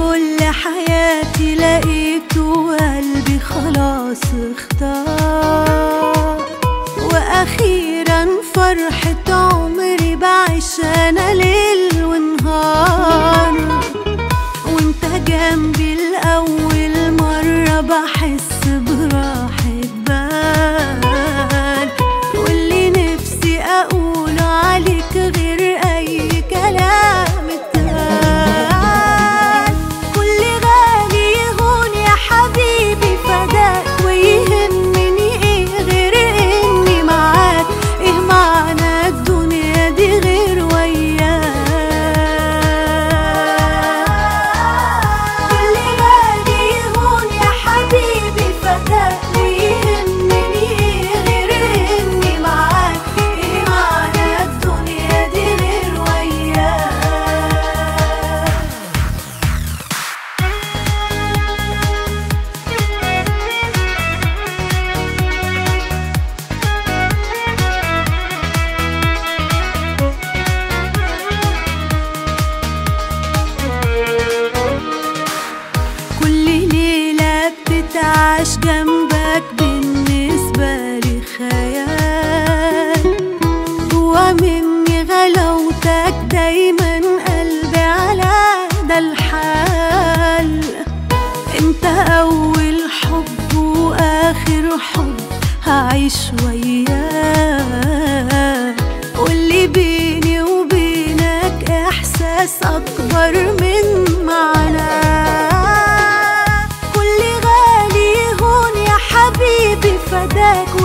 كل حياتي لقيت وقلبي خلاص اختار وأخيرا آخر حب هعيش وياه واللي بيني وبينك إحساس أكبر من معنى. كل غالي هون يا حبيبي فداك